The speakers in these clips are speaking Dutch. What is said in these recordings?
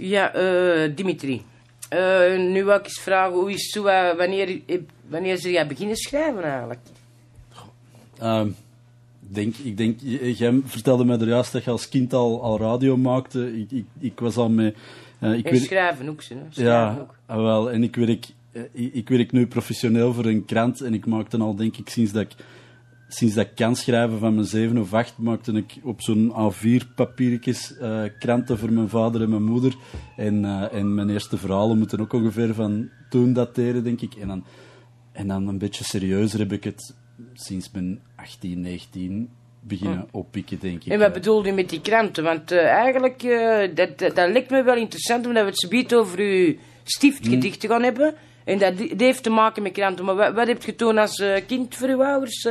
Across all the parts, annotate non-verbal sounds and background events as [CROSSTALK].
Ja, eh, Dimitri. Eh, nu wil ik eens vragen, hoe is zo, eh, wanneer, wanneer ze jij beginnen schrijven eigenlijk? Ehm, denk, ik denk, jij vertelde mij er juist dat je als kind al, al radio maakte. Ik, ik, ik was al met... eh, ik en schrijven ook, ze? Schrijven ja, ook. ah, wel. En ik werk, ik, ik werk nu professioneel voor een krant. En ik maakte al, denk ik, sinds dat ik, sinds dat ik kan schrijven van mijn zeven of acht, maakte ik op zo'n A4 papiertjes eh, kranten voor mijn vader en mijn moeder. En, eh, en mijn eerste verhalen moeten ook ongeveer van toen dateren, denk ik. En dan, en dan een beetje serieuzer heb ik het sinds mijn 18, 19 beginnen oppikken, denk ik. En wat bedoel je met die kranten? Want eh, eigenlijk, dat, dat, dat lijkt me wel interessant, omdat we het zometeen over uw stiftgedichten gaan hebben. En dat, heeft te maken met kranten. Maar wat, wat heb je toen als kind voor uw ouders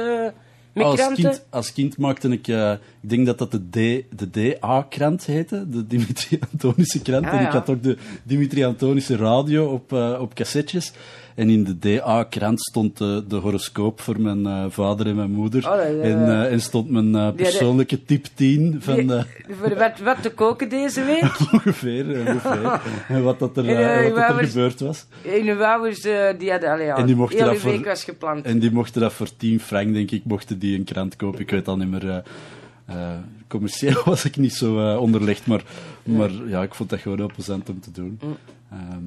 met als kranten? kind, als kind maakte ik, eh, ik denk dat dat de, D, de DA-krant heette, de Dimitri Antonische krant. Ah, en ik ja. had ook de Dimitri Antonische radio op, eh, op cassettes. En in de DA-krant stond de, de horoscoop voor mijn eh, vader en mijn moeder. Oh, en, eh, en stond mijn eh, persoonlijke tip 10 van Die- de, wat, wat te koken deze week? [LAUGHS] ongeveer. ongeveer. [LAUGHS] en wat, dat er, En, wat dat er gebeurd was. En uw ouders, eh, die hadden, allee, ja, En die mochten dat voor- week was gepland. En die mochten dat voor 10 frank, denk ik, mochten die een krant kopen. Ik weet al niet meer. commercieel [LAUGHS] was ik niet zo onderlegd, maar, maar ja, ik vond dat gewoon heel plezant om te doen. Ehm,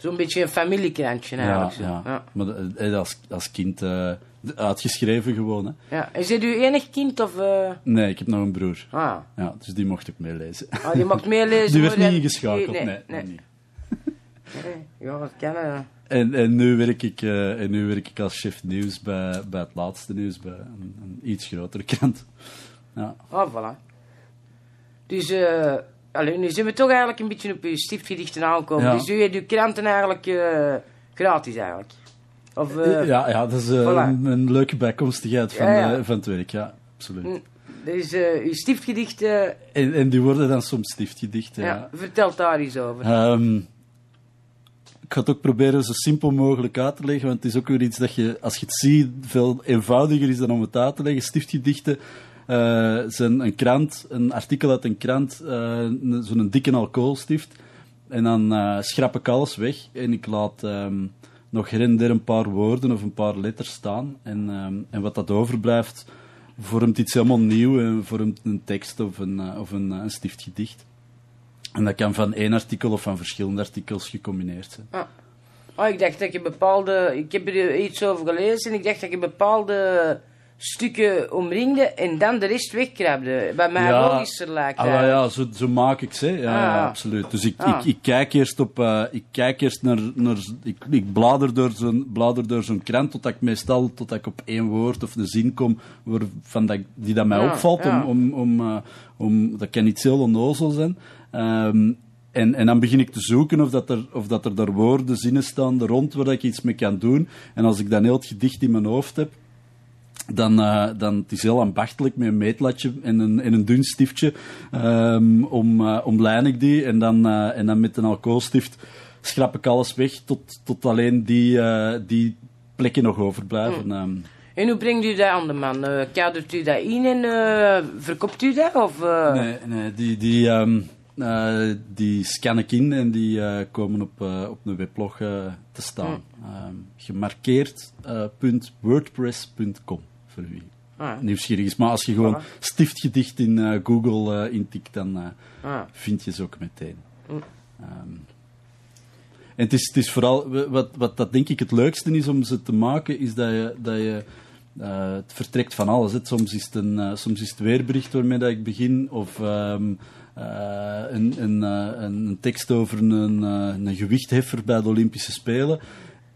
Zo'n beetje een familiekrantje ja, eigenlijk. zo. ja. Ja. Maar eh, als, als kind eh, uitgeschreven gewoon. Hè. Ja. En zit u enig kind of... eh, Nee, ik heb nog een broer. Ah, Ja, dus die mocht ik meelezen. ah, je mag meelezen. [LAUGHS] Die werd niet ingeschakeld, nee. Nee, nee, nee. [LAUGHS] Ja, dat kan. eh. En, en, nu werk ik, eh, en nu werk ik als chef nieuws bij, bij het laatste nieuws, bij een, een iets grotere krant. Ja. Ah, voilà. Dus, eh allee, nu zijn we toch eigenlijk een beetje op uw stiftgedichten aangekomen. Ja. Dus u heeft uw kranten eigenlijk eh, gratis eigenlijk. Of, eh, ja, ja, dat is eh, voilà. een, een leuke bijkomstigheid van, Ja, ja. eh, van het werk, ja, absoluut. Mm. Dus eh, uw stiftgedichten, En, en die worden dan soms stiftgedichten. ja. Ja. vertel daar eens over. Ehm, ik ga het ook proberen zo simpel mogelijk uit te leggen, want het is ook weer iets dat je, als je het ziet, veel eenvoudiger is dan om het uit te leggen. Stiftgedichten eh, zijn een krant, een artikel uit een krant, een- zo'n dikke alcoholstift. En dan eh, schrap ik alles weg en ik laat ehm, nog her en der een paar woorden of een paar letters staan. En, ehm, en wat dat overblijft, vormt iets helemaal nieuw vormt een tekst of een, of een, stiftgedicht. En dat kan van één artikel of van verschillende artikels gecombineerd zijn. Oh, ik dacht dat je bepaalde... Ik heb er iets over gelezen en ik dacht dat je bepaalde stukken omringde en dan de rest wegkrabde. Bij mij logischer lijkt ah, wel eigenlijk. ja zo, zo maak ik ze. Ja, Ah. ja, absoluut. Dus ik, Ah. ik, ik kijk eerst, op, eh, ik kijk eerst naar... naar ik, ik blader door zo'n blader door zo'n krant totdat ik meestal totdat ik op één woord of een zin kom waarvan dat, ik- die dat mij Ja, opvalt. ja. Om, om, om, eh, om, dat kan iets heel onnozel zijn. Ehm, en, en dan begin ik te zoeken of, dat er, of dat er daar woorden, zinnen staan rond waar ik iets mee kan doen. En als ik dan heel het gedicht in mijn hoofd heb, dan, eh, dan het is heel ambachtelijk met een meetlatje en een, en een dun stiftje. ehm, om, eh, omlijn ik die en dan, eh, en dan met een alcoholstift schrap ik alles weg tot, tot alleen die, die plekken nog overblijven. ehm. En hoe brengt u dat aan de man? Kadert u dat in en verkoopt u dat? Of, Nee, nee die, die, ehm, eh, die scan ik in en die komen op, eh, op een weblog te staan. Ehm, voor wie Ah, nieuwsgierig is. Maar als je gewoon Voilà. stiftgedicht in eh, Google eh, intikt, dan eh, ah. vind je ze ook meteen. Mm. Ehm, en het is, het is vooral, wat, wat dat denk ik het leukste is om ze te maken, is dat je, dat je het vertrekt van alles. Hè. Soms, is het een, soms is het weerbericht waarmee dat ik begin, of ehm, eh, een, een, een, tekst over een, een gewichtheffer bij de Olympische Spelen.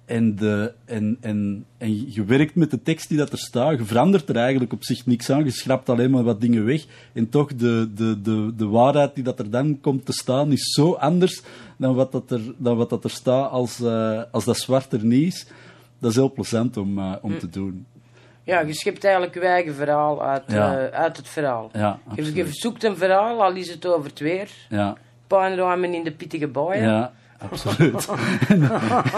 En, de, en, en, en je werkt met de tekst die dat er staat. Je verandert er eigenlijk op zich niks aan. Je schrapt alleen maar wat dingen weg. En toch, de, de, de, de waarheid die dat er dan komt te staan, is zo anders dan wat dat er, dan wat dat er staat als, eh, als dat zwart er niet is. Dat is heel plezant om, eh, om te doen. Ja, je schept eigenlijk je eigen verhaal uit, Ja. eh, uit het verhaal. Ja, Je, je zoekt een verhaal, al is het over het weer. Ja, Puinruimen in de pittige boeien. ja, absoluut. en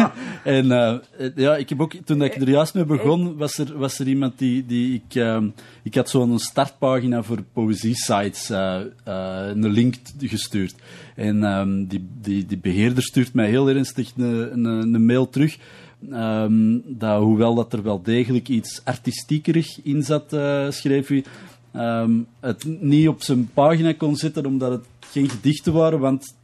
[LAUGHS] en eh, ja, ik heb ook, toen ik er juist mee begon, was er, was er iemand die, die ik, ehm, ik had zo'n startpagina voor poëzie-sites, eh, eh, een link gestuurd. En ehm, die, die, die beheerder stuurt mij heel ernstig een, een, een mail terug. ehm, dat, hoewel dat er wel degelijk iets artistiekerig in zat, schreef hij, het niet op zijn pagina kon zetten omdat het geen gedichten waren, want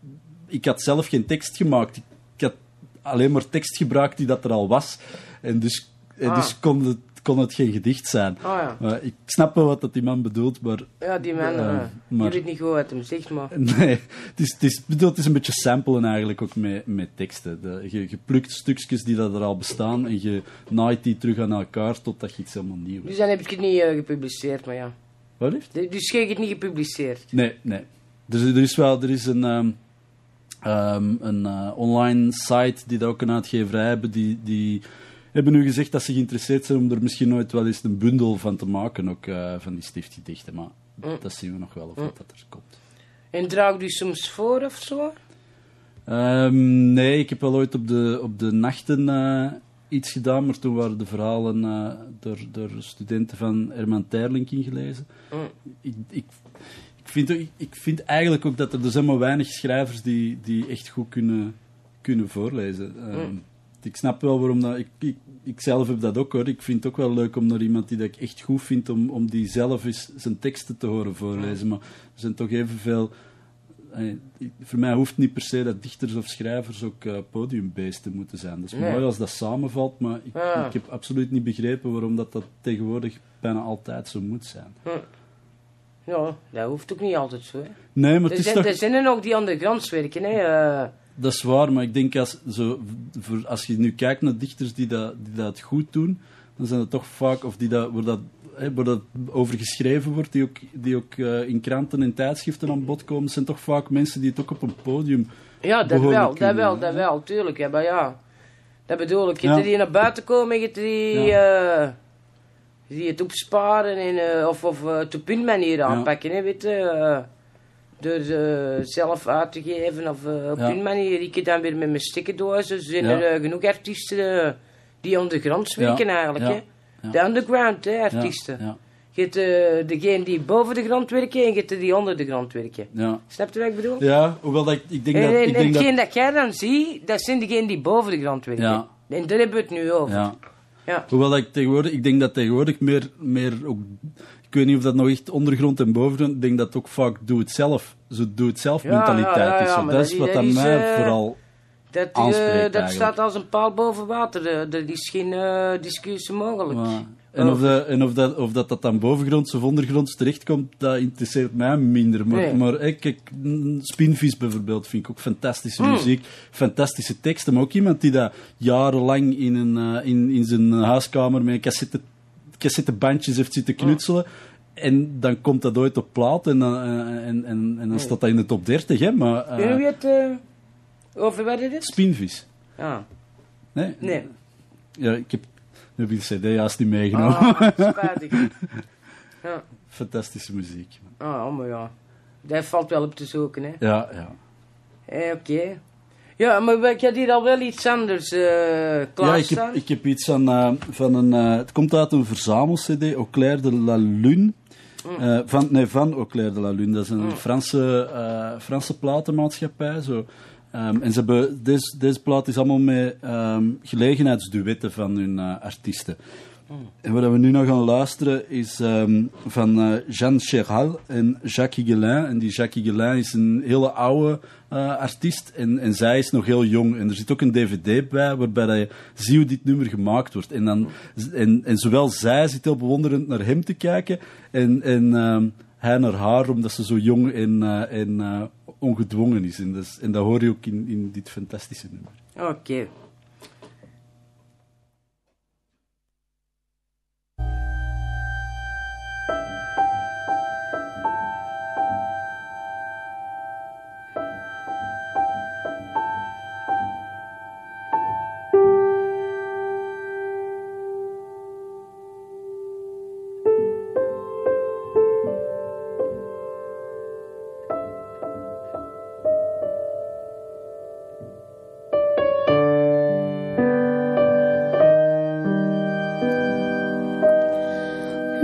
ik had zelf geen tekst gemaakt. Ik, ik had alleen maar tekst gebruikt die dat er al was. En dus, en Ah. dus kon, het, kon het geen gedicht zijn. Ah ja. Ik snap wel wat dat die man bedoelt, maar Ja, die man, eh, maar- je weet niet goed wat hem zegt, maar... [LAUGHS] nee, het is, het is, bedoel, het is een beetje samplen eigenlijk ook met, met teksten. De- je, je plukt stukjes die dat er al bestaan en je naait die terug aan elkaar totdat je iets helemaal nieuw hebt. Dus dan heb ik het niet eh, gepubliceerd, maar ja. Wat heeft? Dus je hebt het niet gepubliceerd. Nee, nee. Er, is- er is wel er is een, ehm, ehm, een eh, online site die dat ook een uitgeverij hebben. Die, die hebben nu gezegd dat ze geïnteresseerd zijn om er misschien nooit wel eens een bundel van te maken. Ook eh, van die stiftgedichten. Maar Mm. dat zien we nog wel of dat er komt. En draag je soms voor of zo? Ehm, nee, ik heb wel ooit op de, op de nachten eh, iets gedaan, maar toen waren de verhalen door, door studenten van Herman Terlink ingelezen. Mm. Ik, ik, vind, ik, vind eigenlijk ook dat er, zijn maar weinig schrijvers die, die echt goed kunnen, kunnen voorlezen. Ehm, Mm. Ik snap wel waarom dat... Ik, ik, ik zelf heb dat ook hoor. Ik vind het ook wel leuk om naar iemand die dat ik echt goed vind, om, om die zelf eens zijn teksten te horen voorlezen. Maar er zijn toch evenveel... eh, voor mij hoeft niet per se dat dichters of schrijvers ook eh, podiumbeesten moeten zijn. Dat is Nee. mooi als dat samenvalt, maar ik, Ja. ik heb absoluut niet begrepen waarom dat, dat tegenwoordig bijna altijd zo moet zijn. Ja, dat hoeft ook niet altijd zo. Hè. Nee, maar Er het is zijn, toch... er zijn er ook die aan de grens werken. Hè. eh. Dat is waar, maar ik denk als, zo, voor, als je nu kijkt naar dichters die dat, die dat goed doen, dan zijn het toch vaak, of die dat, waar, dat, hè, waar dat over geschreven wordt, die ook, die ook eh, in kranten en tijdschriften aan bod komen, zijn toch vaak mensen die het ook op een podium. ja, dat wel, dat kunnen, wel, hè. dat wel, tuurlijk. Ja, maar ja, dat bedoel ik. Je Ja. die naar buiten komen, je die, eh, die het opsparen en, eh, of, of eh, op een manier aanpakken. Hè, weet je, eh, door ze zelf uit te geven of eh, op Ja. een manier. Ik dan weer met mijn stikkendozen. Er zijn Ja. er eh, genoeg artiesten eh, die aan de grond werken eigenlijk. Ja. Hè. De underground hè, artiesten. Je hebt eh, degene die boven de grond werken en je hebt die onder de grond werken. ja. Snap je wat ik bedoel? ja, hoewel dat ik, ik denk En, dat... en, Ik en denk dat dat jij dan ziet, dat zijn degenen die boven de grond werken. Ja. En daar hebben we het nu over. ja. Ja. Hoewel dat ik tegenwoordig, ik denk dat tegenwoordig meer, meer ook, ik weet niet of dat nog echt ondergrond en bovengrond, ik denk dat het ook vaak doe het zelf, zo doe het zelf mentaliteit ja, ja, is. zo. dat dat is wat aan mij eh, vooral Dat, eh, dat eigenlijk. staat als een paal boven water. Er er is geen eh, discussie mogelijk. En of, dat, en of, dat, of dat dat dan bovengronds of ondergronds terechtkomt, dat interesseert mij minder. Maar, Nee. maar eh, kijk, Spinvis bijvoorbeeld vind ik ook fantastische Mm. muziek, fantastische teksten. Maar ook iemand die dat jarenlang in, een, eh, in, in zijn huiskamer met cassette, cassettebandjes heeft zitten knutselen. En dan komt dat ooit op plaat en dan, eh, en, en, en dan staat dat in de top 30. Hè? Maar, Kun je het over wat het is? Spinvis. Ja. Nee? Nee. Ja, ik heb, heb ik de cd juist niet meegenomen. Ah, spijtig. [LAUGHS] Ja. Fantastische muziek. Ah, oh, maar ja. Daar valt wel op te zoeken, hè. Ja, ja. Eh, Oké. Ja, maar ik had hier al wel iets anders eh Ja, ik heb, ik heb iets aan, eh, van een... eh, het komt uit een verzamel-cd, Auclair de la Lune. Eh, van, nee, van Auclair de la Lune. Dat is een Franse, eh, Franse platenmaatschappij. Zo. Ehm, en ze hebben, deze, deze plaat is allemaal met ehm, gelegenheidsduetten van hun eh, artiesten. En wat we nu nog gaan luisteren is ehm, van eh, Jean Chéral en Jacques Guelin. En die Jacques Guelin is een hele oude eh, artiest en, en zij is nog heel jong. En er zit ook een dvd bij waarbij dat je ziet hoe dit nummer gemaakt wordt. En, dan, en, en zowel zij zit heel bewonderend naar hem te kijken en, en hij naar haar, omdat ze zo jong en, eh, eh, ongedwongen is. En, en dat hoor je ook in, in dit fantastische nummer. Oké.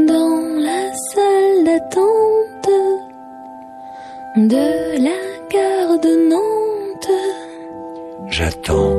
dans la salle d'attente de la gare de Nantes. J'attends.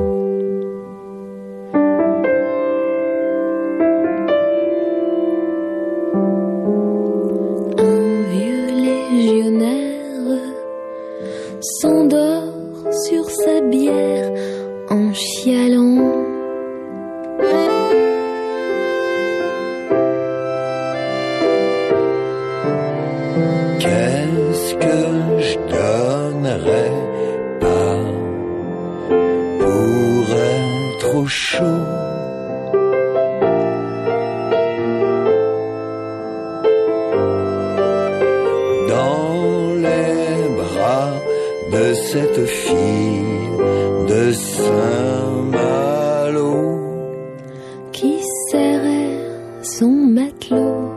Qui serrait son matelot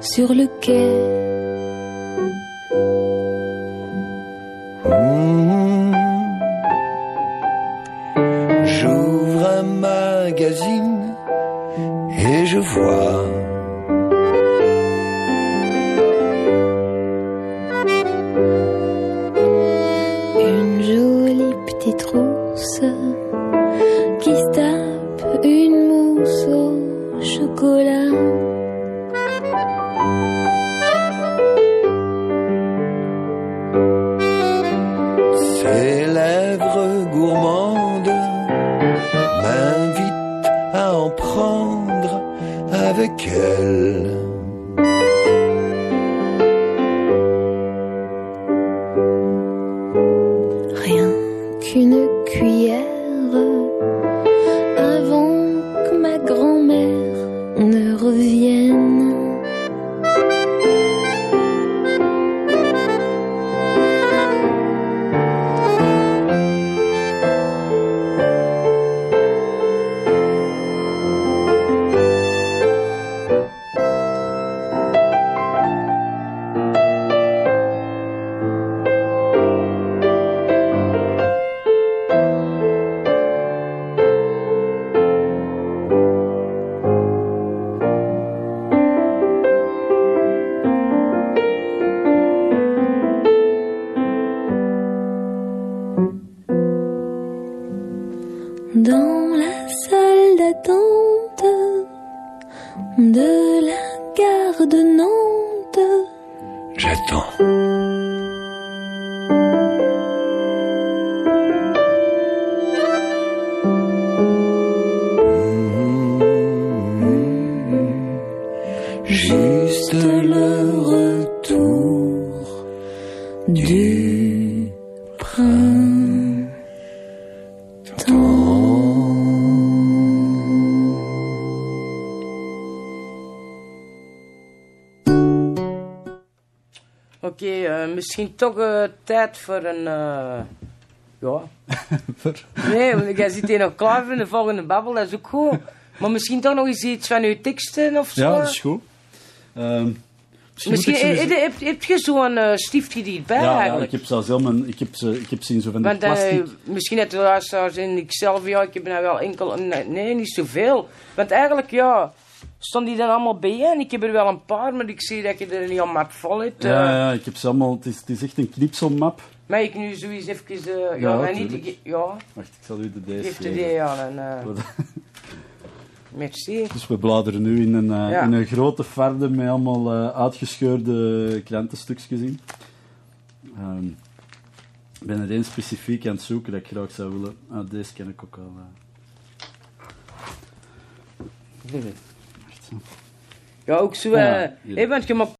sur le quai. Mmh. J'ouvre un magazine et je vois Une jolie petite rousse qui se au chocolat. Misschien toch eh, tijd voor een... eh, ja. [LAUGHS] Nee, want jij zit hier nog klaar voor de volgende babbel, dat is ook goed. Maar misschien toch nog eens iets van uw teksten of zo. Ja, dat is goed. Ehm, misschien Misschien ik ze heb, heb, heb je zo'n eh stiftje die erbij ja, ja, eigenlijk? ik heb zelfs helemaal... Ik heb, ze, ik heb ze in zo van Want plastic... misschien het de luisteraars en ik zelf, ja, ik heb nou wel enkel... Nee, nee, niet zoveel. Want eigenlijk, ja, stonden die dan allemaal bijeen? Ik heb er wel een paar, maar ik zie dat je er niet al mat vol hebt. eh. Ja, ja, ik heb ze allemaal... Het is, het is echt een knipselmap. Maar ik nu zoiets even... eh, ja, Ja, niet... ik- ja, Wacht, ik zal u de deze geef de aan. En, eh, [LAUGHS] merci. Dus we bladeren nu in een, Ja. in een grote farde met allemaal uitgescheurde krantenstukjes in. Ehm, ik ben er één specifiek aan het zoeken dat ik graag zou willen. Ah, deze ken ik ook al. eh. Ja, ook zo... Ja, eh want je